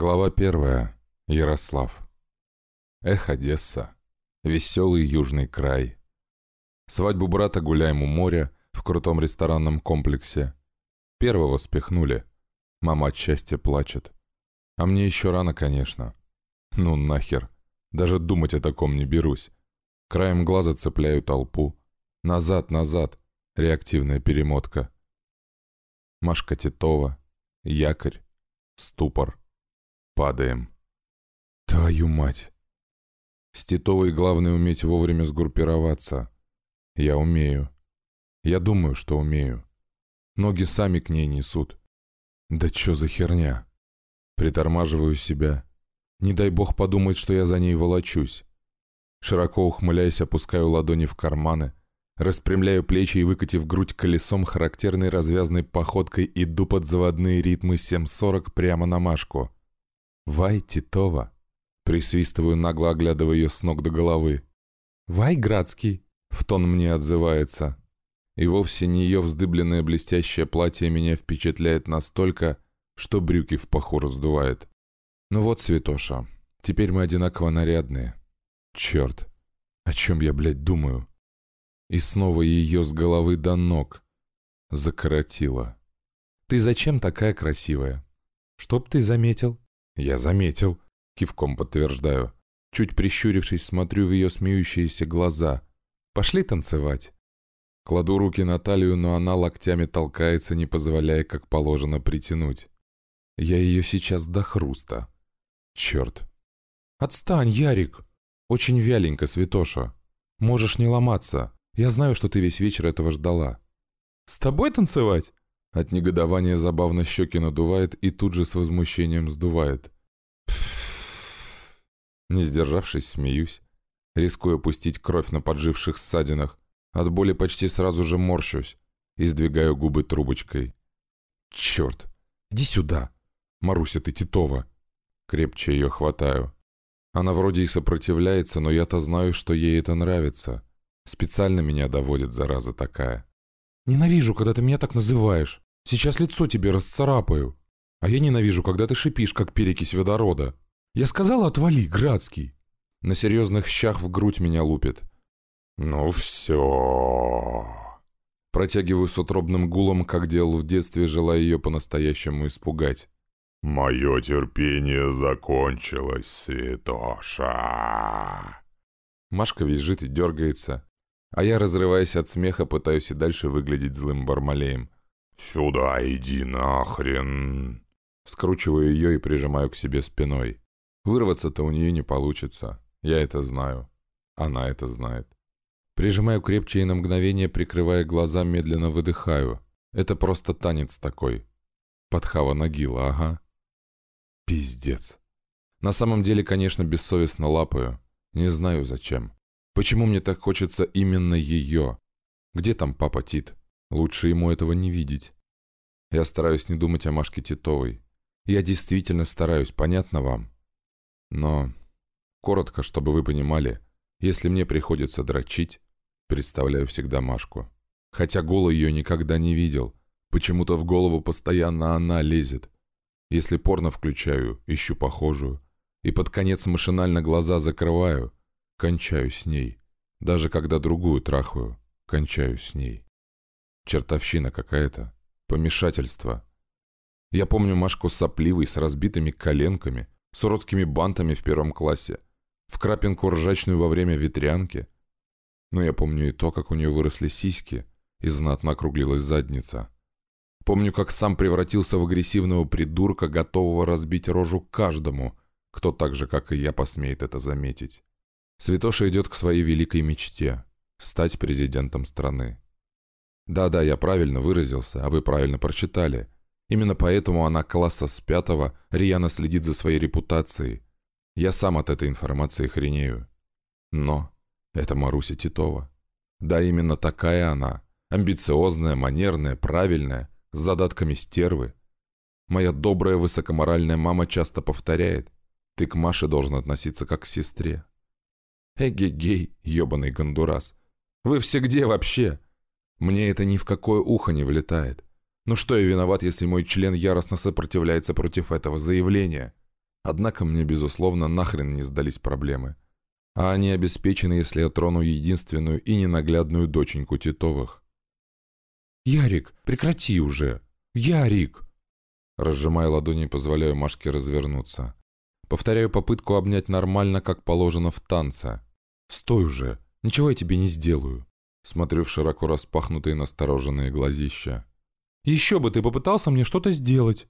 Глава первая. Ярослав. Эх, Одесса. Веселый южный край. Свадьбу брата гуляем у моря в крутом ресторанном комплексе. Первого спихнули. Мама от счастья плачет. А мне еще рано, конечно. Ну нахер. Даже думать о таком не берусь. Краем глаза цепляю толпу. Назад, назад. Реактивная перемотка. Машка Титова. Якорь. Ступор. Падаем. Твою мать. С Титовой главное уметь вовремя сгруппироваться. Я умею. Я думаю, что умею. Ноги сами к ней несут. Да чё за херня? Притормаживаю себя. Не дай бог подумать, что я за ней волочусь. Широко ухмыляясь, опускаю ладони в карманы, распрямляю плечи и, выкатив грудь колесом, характерной развязной походкой иду под заводные ритмы 7.40 прямо на Машку. «Вай, Титова!» Присвистываю, нагло оглядывая ее с ног до головы. «Вай, Градский!» В тон мне отзывается. И вовсе не ее вздыбленное блестящее платье меня впечатляет настолько, что брюки в паху раздувает. Ну вот, Святоша, теперь мы одинаково нарядные. Черт, о чем я, блядь, думаю? И снова ее с головы до ног закоротило. Ты зачем такая красивая? Чтоб ты заметил, «Я заметил», — кивком подтверждаю. Чуть прищурившись, смотрю в ее смеющиеся глаза. «Пошли танцевать». Кладу руки на талию, но она локтями толкается, не позволяя, как положено, притянуть. Я ее сейчас до хруста. Черт. «Отстань, Ярик!» «Очень вяленько, Святоша. Можешь не ломаться. Я знаю, что ты весь вечер этого ждала». «С тобой танцевать?» От негодования забавно щеки надувает и тут же с возмущением сдувает. Не сдержавшись, смеюсь. Рискую опустить кровь на подживших ссадинах. От боли почти сразу же морщусь и сдвигаю губы трубочкой. «Черт! Иди сюда! Маруся, ты Титова!» Крепче ее хватаю. Она вроде и сопротивляется, но я-то знаю, что ей это нравится. Специально меня доводит, зараза такая. «Ненавижу, когда ты меня так называешь. Сейчас лицо тебе расцарапаю. А я ненавижу, когда ты шипишь, как перекись водорода. Я сказала, отвали, Градский!» На серьезных щах в грудь меня лупит. «Ну все...» Протягиваю с утробным гулом, как делал в детстве, желая ее по-настоящему испугать. «Мое терпение закончилось, Святоша!» Машка визжит и дергается, а я, разрываясь от смеха, пытаюсь и дальше выглядеть злым бармалеем. «Сюда иди нахрен!» Скручиваю ее и прижимаю к себе спиной. Вырваться-то у нее не получится. Я это знаю. Она это знает. Прижимаю крепче и на мгновение, прикрывая глаза, медленно выдыхаю. Это просто танец такой. Подхава Нагила, ага. Пиздец. На самом деле, конечно, бессовестно лапаю. Не знаю зачем. Почему мне так хочется именно ее? Где там папа Тит? Лучше ему этого не видеть. Я стараюсь не думать о Машке Титовой. Я действительно стараюсь, понятно вам? Но, коротко, чтобы вы понимали, если мне приходится дрочить, представляю всегда Машку. Хотя голо ее никогда не видел. Почему-то в голову постоянно она лезет. Если порно включаю, ищу похожую. И под конец машинально глаза закрываю, Кончаю с ней. Даже когда другую трахаю, кончаю с ней. Чертовщина какая-то. Помешательство. Я помню Машку сопливой, с разбитыми коленками, с уродскими бантами в первом классе, в крапинку ржачную во время ветрянки. Но я помню и то, как у нее выросли сиськи, и знатно округлилась задница. Помню, как сам превратился в агрессивного придурка, готового разбить рожу каждому, кто так же, как и я, посмеет это заметить. Святоша идет к своей великой мечте – стать президентом страны. Да-да, я правильно выразился, а вы правильно прочитали. Именно поэтому она класса с пятого рьяно следит за своей репутацией. Я сам от этой информации хренею. Но это Маруся Титова. Да, именно такая она. Амбициозная, манерная, правильная, с задатками стервы. Моя добрая высокоморальная мама часто повторяет, ты к Маше должен относиться как к сестре. Эгегей, ебаный гондурас. Вы все где вообще? Мне это ни в какое ухо не влетает. Ну что я виноват, если мой член яростно сопротивляется против этого заявления? Однако мне, безусловно, нахрен не сдались проблемы. А они обеспечены, если я трону единственную и ненаглядную доченьку Титовых. «Ярик, прекрати уже! Ярик!» Разжимая ладони, позволяю Машке развернуться. Повторяю попытку обнять нормально, как положено в танце. «Стой уже! Ничего я тебе не сделаю!» Смотрю в широко распахнутые настороженные глазища. «Еще бы ты попытался мне что-то сделать!»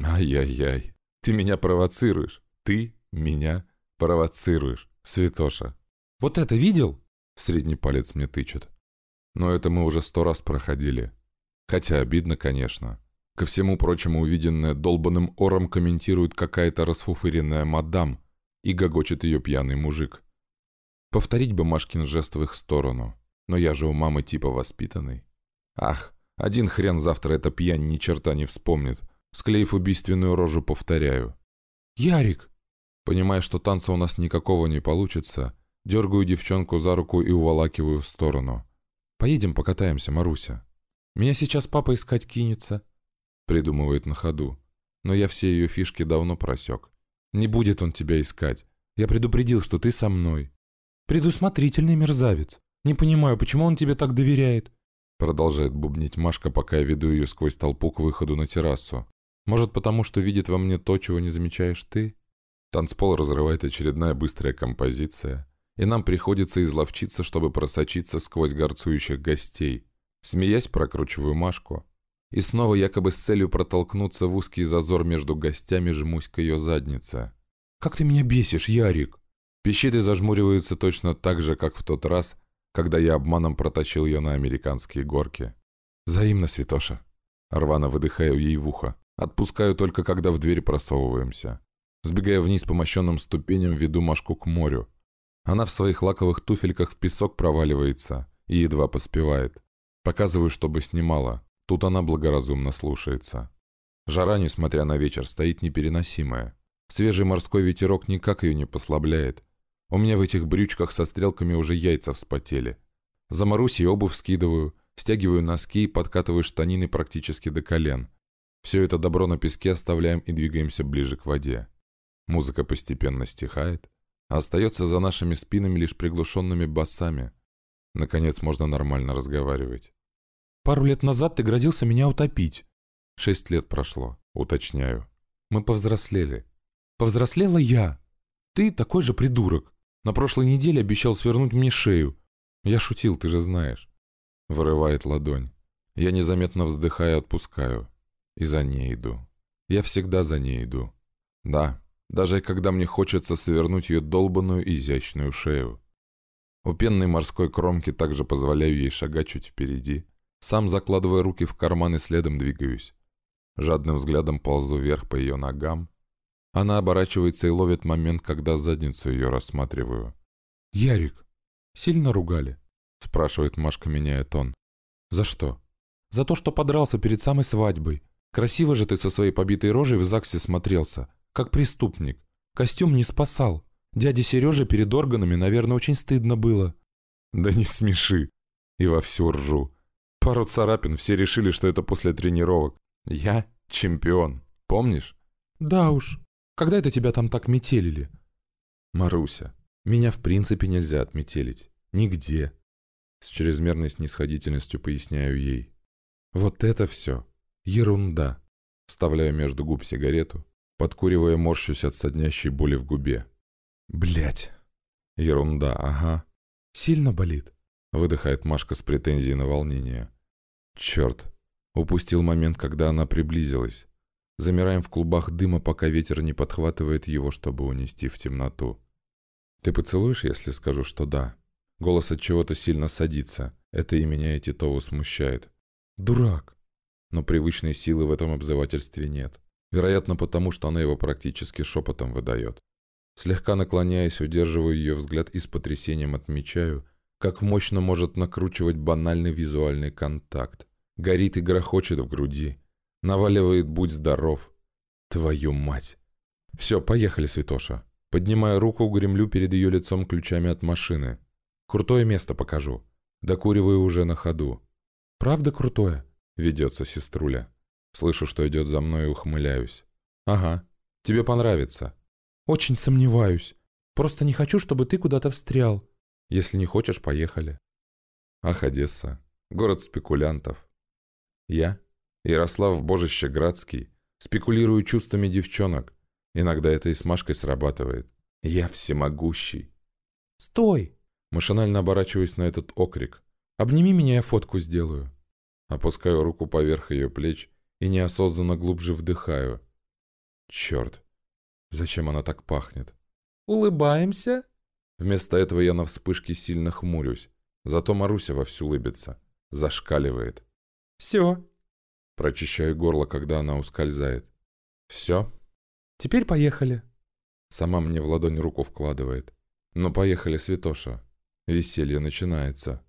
«Ай-яй-яй! Ты меня провоцируешь! Ты меня провоцируешь, Святоша!» «Вот это видел?» Средний палец мне тычет. Но это мы уже сто раз проходили. Хотя обидно, конечно. Ко всему прочему, увиденное долбанным ором комментирует какая-то расфуфыренная мадам и гогочет ее пьяный мужик. Повторить бы Машкин жест в их сторону. Но я же у мамы типа воспитанный. Ах, один хрен завтра эта пьянь ни черта не вспомнит. Склеив убийственную рожу, повторяю. «Ярик!» Понимая, что танца у нас никакого не получится, дергаю девчонку за руку и уволакиваю в сторону. «Поедем покатаемся, Маруся». «Меня сейчас папа искать кинется», Придумывает на ходу. Но я все ее фишки давно просек. Не будет он тебя искать. Я предупредил, что ты со мной. Предусмотрительный мерзавец. Не понимаю, почему он тебе так доверяет. Продолжает бубнить Машка, пока я веду ее сквозь толпу к выходу на террасу. Может, потому что видит во мне то, чего не замечаешь ты? Танцпол разрывает очередная быстрая композиция, и нам приходится изловчиться, чтобы просочиться сквозь горцующих гостей. Смеясь, прокручиваю Машку, и снова якобы с целью протолкнуться в узкий зазор между гостями жмусь к ее заднице. «Как ты меня бесишь, Ярик!» Пищит и зажмуривается точно так же, как в тот раз, когда я обманом протащил ее на американские горки. «Взаимно, Святоша!» Рвано выдыхаю ей в ухо. Отпускаю только, когда в дверь просовываемся. Сбегая вниз по мощенным ступеням, веду Машку к морю. Она в своих лаковых туфельках в песок проваливается и едва поспевает. Показываю, чтобы снимала. Тут она благоразумно слушается. Жара, несмотря на вечер, стоит непереносимая. Свежий морской ветерок никак ее не послабляет. У меня в этих брючках со стрелками уже яйца вспотели. За Марусей обувь скидываю, стягиваю носки и подкатываю штанины практически до колен. Все это добро на песке оставляем и двигаемся ближе к воде. Музыка постепенно стихает, а остается за нашими спинами лишь приглушенными басами. Наконец можно нормально разговаривать. Пару лет назад ты грозился меня утопить. Шесть лет прошло, уточняю. Мы повзрослели. Повзрослела я. Ты такой же придурок. На прошлой неделе обещал свернуть мне шею. Я шутил, ты же знаешь. Вырывает ладонь. Я незаметно вздыхаю отпускаю. И за ней иду. Я всегда за ней иду. Да, даже когда мне хочется свернуть ее долбанную изящную шею. У пенной морской кромки также позволяю ей шагать чуть впереди, сам закладывая руки в карман и следом двигаюсь. Жадным взглядом ползу вверх по ее ногам. Она оборачивается и ловит момент, когда задницу ее рассматриваю. «Ярик, сильно ругали?» спрашивает Машка, меняя тон. «За что?» «За то, что подрался перед самой свадьбой. Красиво же ты со своей побитой рожей в ЗАГСе смотрелся, как преступник. Костюм не спасал. Дяде Сереже перед органами, наверное, очень стыдно было». «Да не смеши!» И вовсю ржу. Пару царапин, все решили, что это после тренировок. Я чемпион, помнишь? Да уж. Когда это тебя там так метелили? Маруся, меня в принципе нельзя отметелить. Нигде. С чрезмерной снисходительностью поясняю ей. Вот это все. Ерунда. Вставляю между губ сигарету, подкуривая морщусь от соднящей боли в губе. Блять. Ерунда, ага. Сильно болит? Выдыхает Машка с претензией на волнение. Черт. Упустил момент, когда она приблизилась. Замираем в клубах дыма, пока ветер не подхватывает его, чтобы унести в темноту. Ты поцелуешь, если скажу, что да? Голос от чего-то сильно садится. Это и меня и Титову смущает. Дурак. Но привычной силы в этом обзывательстве нет. Вероятно, потому что она его практически шепотом выдает. Слегка наклоняясь, удерживаю ее взгляд и с потрясением отмечаю, как мощно может накручивать банальный визуальный контакт. Горит и грохочет в груди. Наваливает «Будь здоров». Твою мать. Все, поехали, Святоша. Поднимая руку, гремлю перед ее лицом ключами от машины. Крутое место покажу. Докуриваю уже на ходу. «Правда крутое?» — ведется сеструля. Слышу, что идет за мной и ухмыляюсь. «Ага. Тебе понравится». «Очень сомневаюсь. Просто не хочу, чтобы ты куда-то встрял. Если не хочешь, поехали». Ах, Одесса. Город спекулянтов. Я, Ярослав Божище-Градский, спекулирую чувствами девчонок. Иногда это и с Машкой срабатывает. Я всемогущий. «Стой!» Машинально оборачиваясь на этот окрик. «Обними меня, я фотку сделаю». Опускаю руку поверх ее плеч и неосознанно глубже вдыхаю. Черт, зачем она так пахнет? «Улыбаемся?» Вместо этого я на вспышке сильно хмурюсь. Зато Маруся вовсю улыбится. Зашкаливает. «Все». Прочищаю горло, когда она ускользает. «Все?» «Теперь поехали». Сама мне в ладонь руку вкладывает. «Ну поехали, Святоша. Веселье начинается».